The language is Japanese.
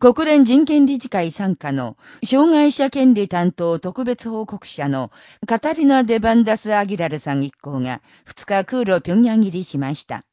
国連人権理事会参加の障害者権利担当特別報告者のカタリナ・デバンダス・アギラルさん一行が2日空路平壌入りしました。